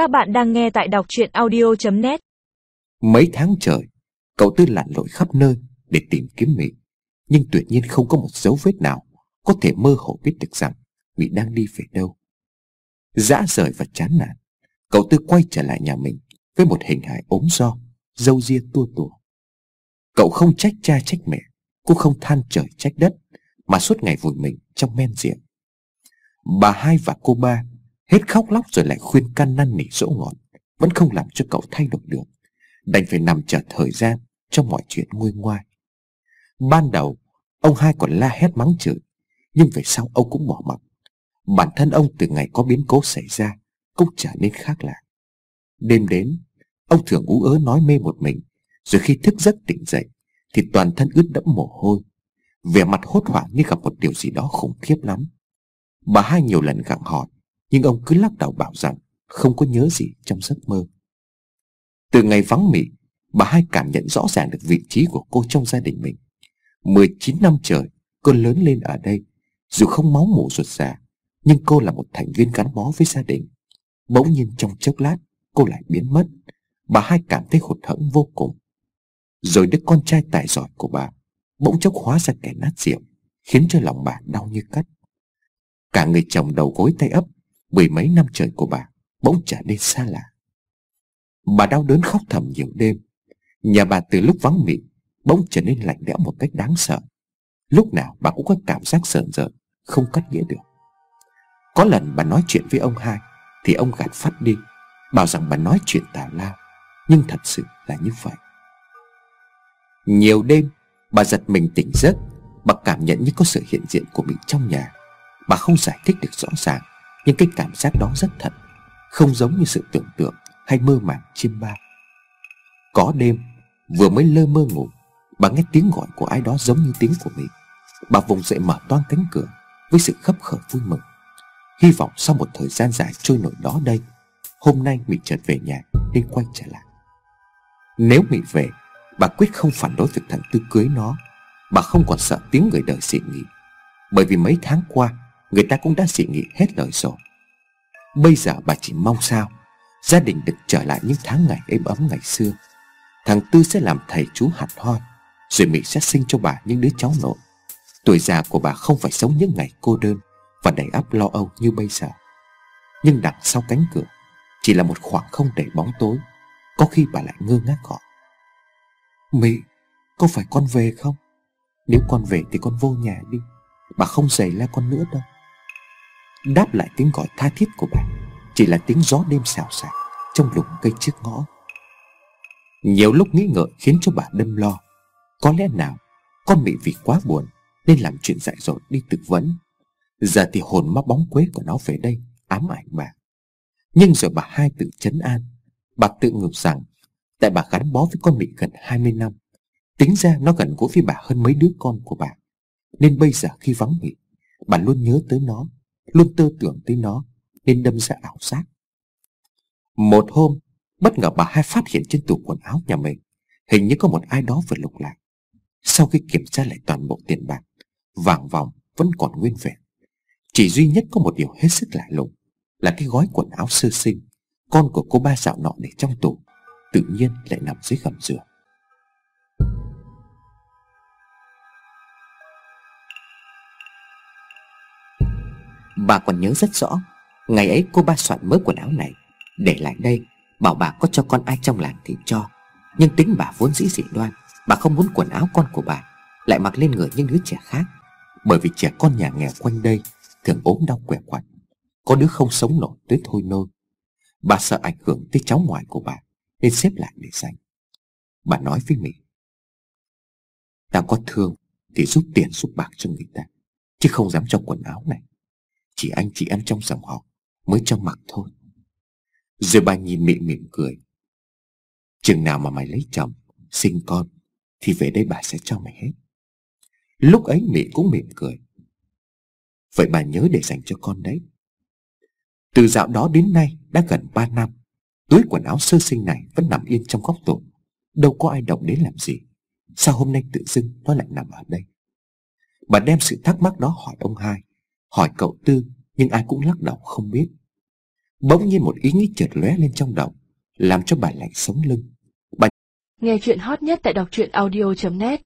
Các bạn đang nghe tại đọc chuyện audio.net Mấy tháng trời, cậu Tư lặn lội khắp nơi để tìm kiếm Mỹ. Nhưng tuyệt nhiên không có một dấu vết nào có thể mơ hồ biết được rằng Mỹ đang đi về đâu. Dã rời và chán nản, cậu Tư quay trở lại nhà mình với một hình hài ốm do, dâu ria tua tủa. Cậu không trách cha trách mẹ, cũng không than trời trách đất, mà suốt ngày vùi mình trong men rượu. Bà hai và cô ba hết khóc lóc rồi lại khuyên can năn nỉ dỗ ngọt, vẫn không làm cho cậu thay đổi được. Đành phải nằm chờ thời gian cho mọi chuyện nguôi ngoai. Ban đầu, ông hai còn la hét mắng chửi, nhưng về sau ông cũng bỏ mặc. Bản thân ông từ ngày có biến cố xảy ra cũng trở nên khác lạ. Đêm đến, ông thường ú ớ nói mê một mình, rồi khi thức giấc tỉnh dậy thì toàn thân ướt đẫm mồ hôi, vẻ mặt hốt hoảng như gặp một điều gì đó khủng khiếp lắm. Bà hai nhiều lần gặng hỏi, nhưng ông cứ lắc đầu bảo rằng không có nhớ gì trong giấc mơ. Từ ngày vắng mị, bà hai cảm nhận rõ ràng được vị trí của cô trong gia đình mình. 19 năm trời, cô lớn lên ở đây, dù không máu mủ ruột già, nhưng cô là một thành viên gắn bó với gia đình. Bỗng nhiên trong chốc lát, cô lại biến mất. Bà hai cảm thấy hụt hẫng vô cùng. Rồi đứa con trai tài giỏi của bà bỗng chốc hóa ra kẻ nát rượu, khiến cho lòng bà đau như cắt. Cả người chồng đầu gối tay ấp, mười mấy năm trời của bà bỗng trở nên xa lạ. Bà đau đớn khóc thầm nhiều đêm. Nhà bà từ lúc vắng mị bỗng trở nên lạnh lẽo một cách đáng sợ. Lúc nào bà cũng có cảm giác sờn rợn, không cắt nghĩa được. Có lần bà nói chuyện với ông hai thì ông gạt phát đi, bảo rằng bà nói chuyện tào lao, nhưng thật sự là như vậy. Nhiều đêm, bà giật mình tỉnh giấc, bà cảm nhận như có sự hiện diện của mình trong nhà. Bà không giải thích được rõ ràng, nhưng cái cảm giác đó rất thật, không giống như sự tưởng tượng hay mơ màng chiêm bao. Có đêm, vừa mới lơ mơ ngủ, bà nghe tiếng gọi của ai đó giống như tiếng của mình. Bà vùng dậy mở toan cánh cửa với sự khấp khởi vui mừng. Hy vọng sau một thời gian dài trôi nổi đó đây, hôm nay Mỹ chợt về nhà nên quay trở lại. Nếu Mỹ về, bà quyết không phản đối việc thằng Tư cưới nó. Bà không còn sợ tiếng người đời dị nghị. Bởi vì mấy tháng qua, người ta cũng đã dị nghị hết lời rồi. Bây giờ bà chỉ mong sao, Gia đình được trở lại những tháng ngày êm ấm ngày xưa. Thằng Tư sẽ làm thầy chú hạt hoi Rồi Mỹ sẽ sinh cho bà những đứa cháu nội. Tuổi già của bà không phải sống những ngày cô đơn Và đầy ắp lo âu như bây giờ. Nhưng đằng sau cánh cửa, Chỉ là một khoảng không đầy bóng tối. Có khi bà lại ngơ ngác gọi. Mỹ Có phải con về không? Nếu con về thì con vô nhà đi, Bà không giày la con nữa đâu. Đáp lại tiếng gọi tha thiết của bà Chỉ là tiếng gió đêm xào xạc Trong lùm cây trước ngõ. Nhiều lúc nghĩ ngợi khiến cho bà đâm lo. Có lẽ nào, Con bị vì quá buồn Nên làm chuyện dại dột đi tự vấn. Giờ thì hồn ma bóng quế của nó về đây, Ám ảnh bà. Nhưng rồi bà hai tự chấn an. Bà tự ngược rằng, Tại bà gắn bó với con mị gần 20 năm, Tính ra nó gần gũi với bà hơn mấy đứa con của bà. Nên bây giờ khi vắng mị, Bà luôn nhớ tới nó. Luôn tư tưởng tới nó, Nên đâm ra ảo giác. Một hôm, Bất ngờ bà hai phát hiện trên tủ quần áo nhà mình, Hình như có một ai đó vừa lục lại. Sau khi kiểm tra lại toàn bộ tiền bạc, Vàng vòng vẫn còn nguyên vẹn. Chỉ duy nhất có một điều hết sức lạ lùng Là cái gói quần áo sơ sinh, Con của cô ba dạo nọ để trong tủ, Tự nhiên lại nằm dưới gầm giường. Bà còn nhớ rất rõ, Ngày ấy cô ba soạn mớ quần áo này, Để lại đây, Bảo bà có cho con ai trong làng thì cho. Nhưng tính bà vốn dĩ dị đoan, Bà không muốn quần áo con của bà Lại mặc lên người những đứa trẻ khác. Bởi vì trẻ con nhà nghèo quanh đây Thường ốm đau quẻ quặt Có đứa không sống nổi tới thôi nôi Bà sợ ảnh hưởng tới cháu ngoại của bà, Nên xếp lại để dành Bà nói với mình Tao có thương Thì giúp tiền giúp bạc cho người ta, Chứ không dám cho quần áo này chỉ anh chị em trong dòng họ, Mới cho mặc thôi. Rồi bà nhìn mị mỉm cười. Chừng nào mà mày lấy chồng, Sinh con, Thì về đây bà sẽ cho mày hết. Lúc ấy mị cũng mỉm cười. Vậy bà nhớ để dành cho con đấy. Từ dạo đó đến nay Đã gần 3 năm, Túi quần áo sơ sinh này vẫn nằm yên trong góc tủ. Đâu có ai động đến làm gì. Sao hôm nay tự dưng nó lại nằm ở đây? Bà đem sự thắc mắc đó hỏi ông hai. Hỏi cậu Tư, Nhưng ai cũng lắc đầu không biết. Bỗng nhiên một ý nghĩ chợt lóe lên trong đầu, Làm cho bà lạnh sống lưng. Nghe chuyện hot nhất tại đọc truyện audio.net